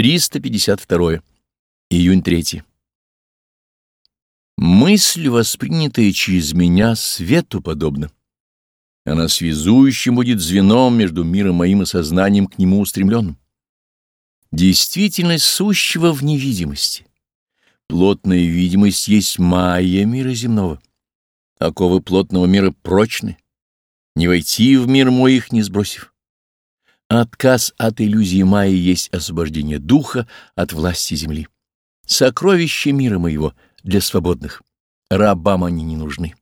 352. Июнь 3. Мысль, воспринятая через меня, свету подобна. Она связующим будет звеном между миром моим и сознанием к нему устремленным. Действительность сущего в невидимости. Плотная видимость есть майя мира земного. Оковы плотного мира прочны. Не войти в мир мой их не сбросив. Отказ от иллюзии майи есть освобождение духа от власти земли. Сокровище мира моего для свободных. Рабам они не нужны.